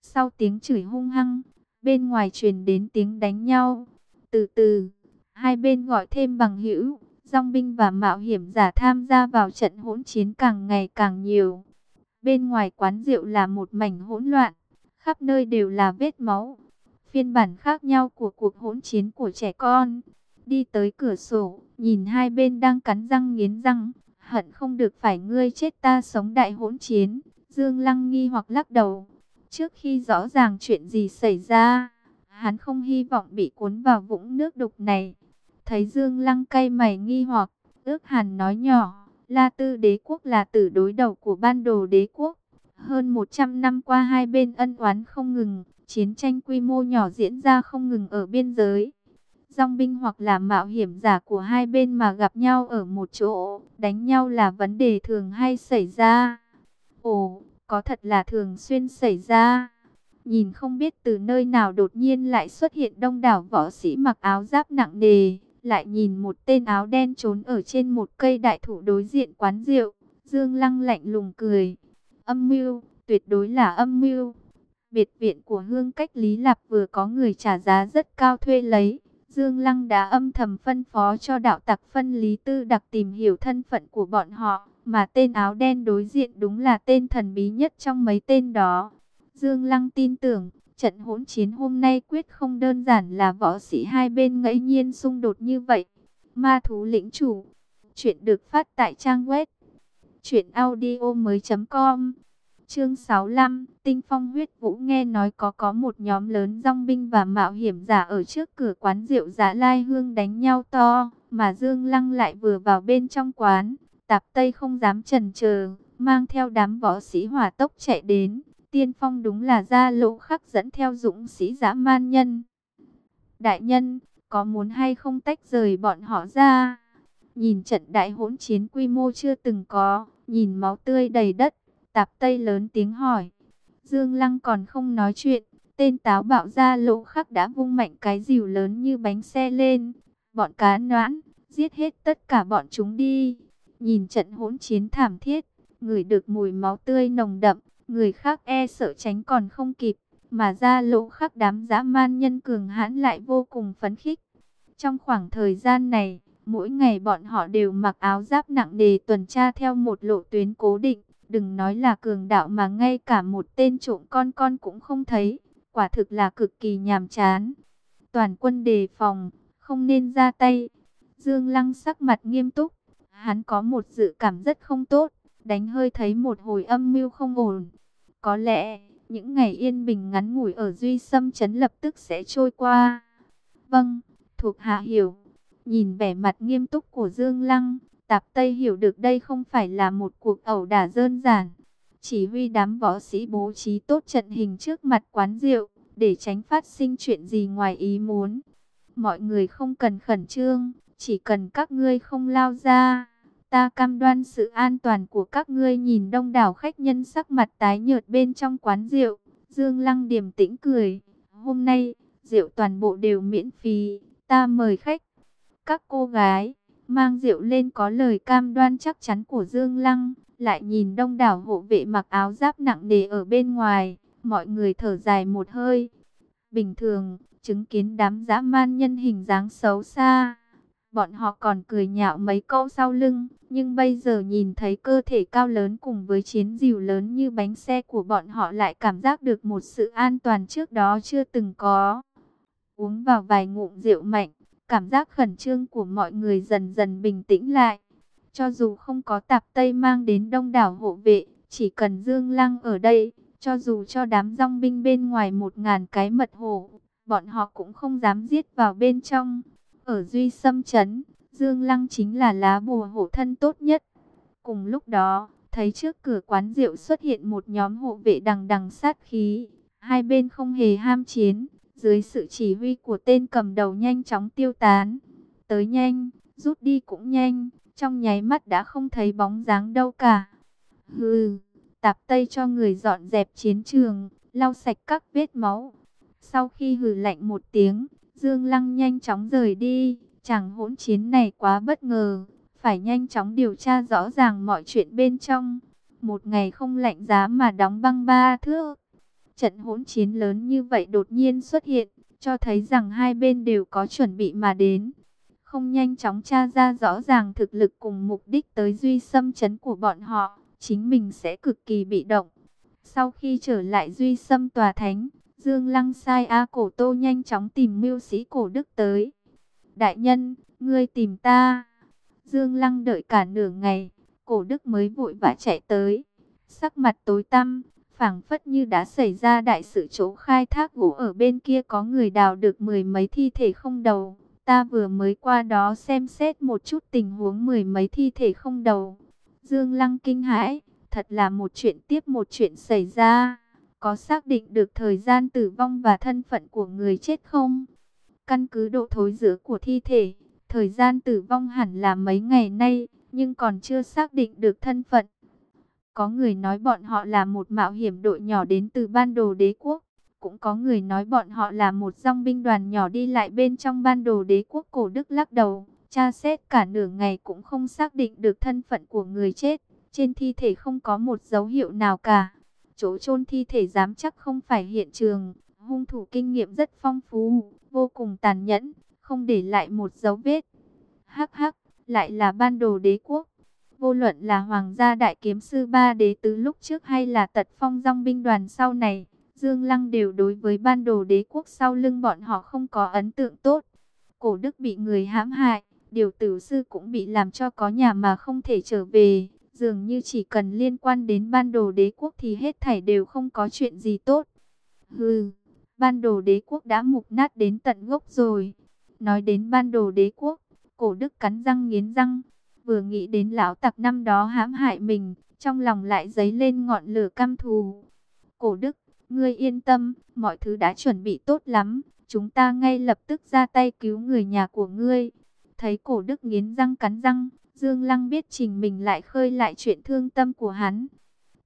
Sau tiếng chửi hung hăng, bên ngoài truyền đến tiếng đánh nhau, từ từ. Hai bên gọi thêm bằng hữu, dòng binh và mạo hiểm giả tham gia vào trận hỗn chiến càng ngày càng nhiều. Bên ngoài quán rượu là một mảnh hỗn loạn, khắp nơi đều là vết máu. Phiên bản khác nhau của cuộc hỗn chiến của trẻ con. Đi tới cửa sổ, nhìn hai bên đang cắn răng nghiến răng, hận không được phải ngươi chết ta sống đại hỗn chiến. Dương Lăng nghi hoặc lắc đầu. Trước khi rõ ràng chuyện gì xảy ra, hắn không hy vọng bị cuốn vào vũng nước đục này. Thấy Dương Lăng cay mày nghi hoặc, ước hàn nói nhỏ, La Tư đế quốc là tử đối đầu của ban đồ đế quốc. Hơn 100 năm qua hai bên ân oán không ngừng, chiến tranh quy mô nhỏ diễn ra không ngừng ở biên giới. Dòng binh hoặc là mạo hiểm giả của hai bên mà gặp nhau ở một chỗ, đánh nhau là vấn đề thường hay xảy ra. Ồ, có thật là thường xuyên xảy ra. Nhìn không biết từ nơi nào đột nhiên lại xuất hiện đông đảo võ sĩ mặc áo giáp nặng nề, lại nhìn một tên áo đen trốn ở trên một cây đại thụ đối diện quán rượu. Dương Lăng lạnh lùng cười. Âm mưu, tuyệt đối là âm mưu. Biệt viện của Hương Cách Lý Lạp vừa có người trả giá rất cao thuê lấy. Dương Lăng đã âm thầm phân phó cho đạo tặc phân Lý Tư đặc tìm hiểu thân phận của bọn họ. Mà tên áo đen đối diện đúng là tên thần bí nhất trong mấy tên đó. Dương Lăng tin tưởng, trận hỗn chiến hôm nay quyết không đơn giản là võ sĩ hai bên ngẫy nhiên xung đột như vậy. Ma thú lĩnh chủ. Chuyện được phát tại trang web. Chuyện audio mới com. Chương 65, Tinh Phong huyết vũ nghe nói có có một nhóm lớn rong binh và mạo hiểm giả ở trước cửa quán rượu giả lai hương đánh nhau to, mà Dương Lăng lại vừa vào bên trong quán, tạp Tây không dám chần chờ, mang theo đám võ sĩ hỏa tốc chạy đến. Tiên phong đúng là ra lỗ khắc dẫn theo dũng sĩ dã man nhân. Đại nhân, có muốn hay không tách rời bọn họ ra? Nhìn trận đại hỗn chiến quy mô chưa từng có, nhìn máu tươi đầy đất, tạp Tây lớn tiếng hỏi. Dương Lăng còn không nói chuyện, tên táo bạo ra lỗ khắc đã vung mạnh cái dìu lớn như bánh xe lên. Bọn cá noãn, giết hết tất cả bọn chúng đi. Nhìn trận hỗn chiến thảm thiết, người được mùi máu tươi nồng đậm, người khác e sợ tránh còn không kịp, mà ra lỗ khắc đám dã man nhân cường hãn lại vô cùng phấn khích. Trong khoảng thời gian này, mỗi ngày bọn họ đều mặc áo giáp nặng đề tuần tra theo một lộ tuyến cố định, đừng nói là cường đạo mà ngay cả một tên trộm con con cũng không thấy, quả thực là cực kỳ nhàm chán. Toàn quân đề phòng, không nên ra tay. Dương Lăng sắc mặt nghiêm túc, hắn có một dự cảm rất không tốt đánh hơi thấy một hồi âm mưu không ổn. Có lẽ, những ngày yên bình ngắn ngủi ở Duy Sâm Trấn lập tức sẽ trôi qua. Vâng, thuộc hạ hiểu. Nhìn vẻ mặt nghiêm túc của Dương Lăng, Tạp Tây hiểu được đây không phải là một cuộc ẩu đả đơn giản. Chỉ huy đám võ sĩ bố trí tốt trận hình trước mặt quán rượu, để tránh phát sinh chuyện gì ngoài ý muốn. Mọi người không cần khẩn trương, chỉ cần các ngươi không lao ra Ta cam đoan sự an toàn của các ngươi nhìn đông đảo khách nhân sắc mặt tái nhợt bên trong quán rượu. Dương Lăng điềm tĩnh cười. Hôm nay, rượu toàn bộ đều miễn phí. Ta mời khách. Các cô gái, mang rượu lên có lời cam đoan chắc chắn của Dương Lăng. Lại nhìn đông đảo hộ vệ mặc áo giáp nặng nề ở bên ngoài. Mọi người thở dài một hơi. Bình thường, chứng kiến đám dã man nhân hình dáng xấu xa Bọn họ còn cười nhạo mấy câu sau lưng, nhưng bây giờ nhìn thấy cơ thể cao lớn cùng với chiến dìu lớn như bánh xe của bọn họ lại cảm giác được một sự an toàn trước đó chưa từng có. Uống vào vài ngụm rượu mạnh, cảm giác khẩn trương của mọi người dần dần bình tĩnh lại. Cho dù không có tạp Tây mang đến đông đảo hộ vệ, chỉ cần Dương Lăng ở đây, cho dù cho đám rong binh bên ngoài một ngàn cái mật hổ, bọn họ cũng không dám giết vào bên trong. Ở Duy Sâm Trấn, Dương Lăng chính là lá bùa hộ thân tốt nhất. Cùng lúc đó, thấy trước cửa quán rượu xuất hiện một nhóm hộ vệ đằng đằng sát khí. Hai bên không hề ham chiến, dưới sự chỉ huy của tên cầm đầu nhanh chóng tiêu tán. Tới nhanh, rút đi cũng nhanh, trong nháy mắt đã không thấy bóng dáng đâu cả. Hừ, tạp tây cho người dọn dẹp chiến trường, lau sạch các vết máu. Sau khi hừ lạnh một tiếng, Dương Lăng nhanh chóng rời đi, chẳng hỗn chiến này quá bất ngờ, phải nhanh chóng điều tra rõ ràng mọi chuyện bên trong. Một ngày không lạnh giá mà đóng băng ba thước. Trận hỗn chiến lớn như vậy đột nhiên xuất hiện, cho thấy rằng hai bên đều có chuẩn bị mà đến. Không nhanh chóng tra ra rõ ràng thực lực cùng mục đích tới duy xâm chấn của bọn họ, chính mình sẽ cực kỳ bị động. Sau khi trở lại duy xâm tòa thánh, Dương Lăng sai A Cổ Tô nhanh chóng tìm mưu sĩ cổ đức tới. Đại nhân, ngươi tìm ta. Dương Lăng đợi cả nửa ngày, cổ đức mới vội vã chạy tới. sắc mặt tối tăm, phảng phất như đã xảy ra đại sự chỗ khai thác gỗ ở bên kia có người đào được mười mấy thi thể không đầu. Ta vừa mới qua đó xem xét một chút tình huống mười mấy thi thể không đầu. Dương Lăng kinh hãi, thật là một chuyện tiếp một chuyện xảy ra. Có xác định được thời gian tử vong và thân phận của người chết không? Căn cứ độ thối giữa của thi thể, thời gian tử vong hẳn là mấy ngày nay, nhưng còn chưa xác định được thân phận. Có người nói bọn họ là một mạo hiểm đội nhỏ đến từ ban đồ đế quốc. Cũng có người nói bọn họ là một dòng binh đoàn nhỏ đi lại bên trong ban đồ đế quốc cổ Đức lắc đầu. Cha xét cả nửa ngày cũng không xác định được thân phận của người chết. Trên thi thể không có một dấu hiệu nào cả. Chỗ chôn thi thể dám chắc không phải hiện trường. Hung thủ kinh nghiệm rất phong phú, vô cùng tàn nhẫn, không để lại một dấu vết. Hắc hắc, lại là ban đồ đế quốc. Vô luận là hoàng gia đại kiếm sư ba đế tứ lúc trước hay là tật phong dòng binh đoàn sau này, Dương Lăng đều đối với ban đồ đế quốc sau lưng bọn họ không có ấn tượng tốt. Cổ đức bị người hãm hại, điều tử sư cũng bị làm cho có nhà mà không thể trở về. Dường như chỉ cần liên quan đến ban đồ đế quốc thì hết thảy đều không có chuyện gì tốt. Hừ, ban đồ đế quốc đã mục nát đến tận gốc rồi. Nói đến ban đồ đế quốc, cổ đức cắn răng nghiến răng. Vừa nghĩ đến lão tặc năm đó hãm hại mình, trong lòng lại dấy lên ngọn lửa căm thù. Cổ đức, ngươi yên tâm, mọi thứ đã chuẩn bị tốt lắm. Chúng ta ngay lập tức ra tay cứu người nhà của ngươi. Thấy cổ đức nghiến răng cắn răng, Dương Lăng biết trình mình lại khơi lại chuyện thương tâm của hắn.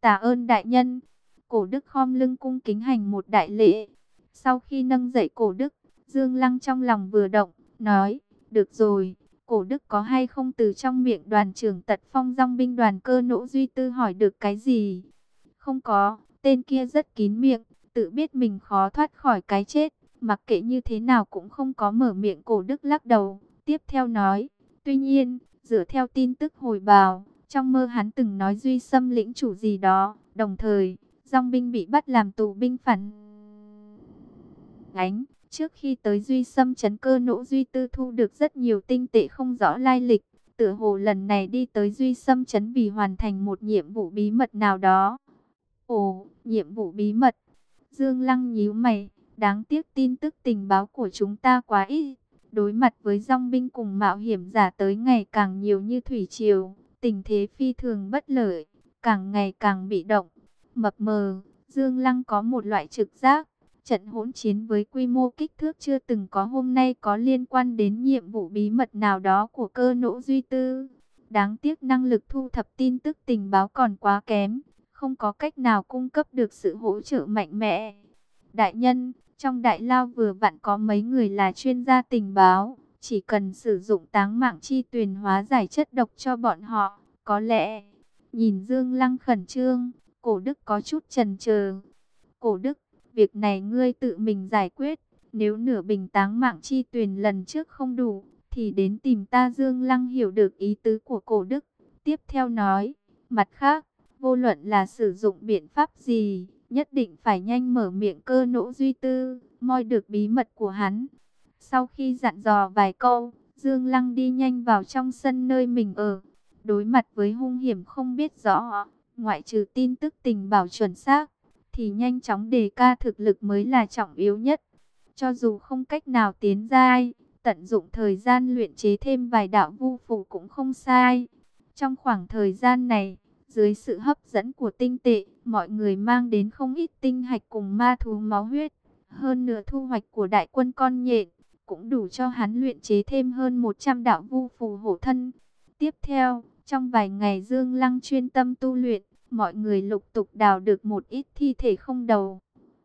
Tạ ơn đại nhân. Cổ đức khom lưng cung kính hành một đại lễ. Sau khi nâng dậy cổ đức, Dương Lăng trong lòng vừa động, nói, được rồi, cổ đức có hay không từ trong miệng đoàn trưởng tật phong dòng binh đoàn cơ nỗ duy tư hỏi được cái gì? Không có, tên kia rất kín miệng, tự biết mình khó thoát khỏi cái chết, mặc kệ như thế nào cũng không có mở miệng cổ đức lắc đầu, tiếp theo nói, tuy nhiên, dựa theo tin tức hồi bào, trong mơ hắn từng nói duy xâm lĩnh chủ gì đó, đồng thời, dòng binh bị bắt làm tù binh phản ánh. Trước khi tới Duy xâm chấn cơ nỗ Duy Tư thu được rất nhiều tinh tệ không rõ lai lịch. Tựa hồ lần này đi tới Duy xâm chấn vì hoàn thành một nhiệm vụ bí mật nào đó. Ồ, nhiệm vụ bí mật. Dương Lăng nhíu mày, đáng tiếc tin tức tình báo của chúng ta quá ít. Đối mặt với dòng binh cùng mạo hiểm giả tới ngày càng nhiều như thủy triều, tình thế phi thường bất lợi, càng ngày càng bị động. Mập mờ, Dương Lăng có một loại trực giác, Trận hỗn chiến với quy mô kích thước chưa từng có hôm nay có liên quan đến nhiệm vụ bí mật nào đó của cơ nỗ duy tư. Đáng tiếc năng lực thu thập tin tức tình báo còn quá kém, không có cách nào cung cấp được sự hỗ trợ mạnh mẽ. Đại nhân, trong đại lao vừa vặn có mấy người là chuyên gia tình báo, chỉ cần sử dụng táng mạng chi tuyền hóa giải chất độc cho bọn họ, có lẽ. Nhìn Dương Lăng khẩn trương, cổ đức có chút chần chờ. Cổ đức, Việc này ngươi tự mình giải quyết. Nếu nửa bình táng mạng chi tuyền lần trước không đủ, thì đến tìm ta Dương Lăng hiểu được ý tứ của cổ đức. Tiếp theo nói, mặt khác, vô luận là sử dụng biện pháp gì, nhất định phải nhanh mở miệng cơ nỗ duy tư, moi được bí mật của hắn. Sau khi dặn dò vài câu, Dương Lăng đi nhanh vào trong sân nơi mình ở. Đối mặt với hung hiểm không biết rõ, ngoại trừ tin tức tình bảo chuẩn xác, thì nhanh chóng đề ca thực lực mới là trọng yếu nhất. Cho dù không cách nào tiến giai, tận dụng thời gian luyện chế thêm vài đạo vu phù cũng không sai. Trong khoảng thời gian này, dưới sự hấp dẫn của tinh tệ, mọi người mang đến không ít tinh hạch cùng ma thú máu huyết. Hơn nửa thu hoạch của đại quân con nhện, cũng đủ cho hắn luyện chế thêm hơn 100 đạo vu phù hộ thân. Tiếp theo, trong vài ngày Dương Lăng chuyên tâm tu luyện, mọi người lục tục đào được một ít thi thể không đầu.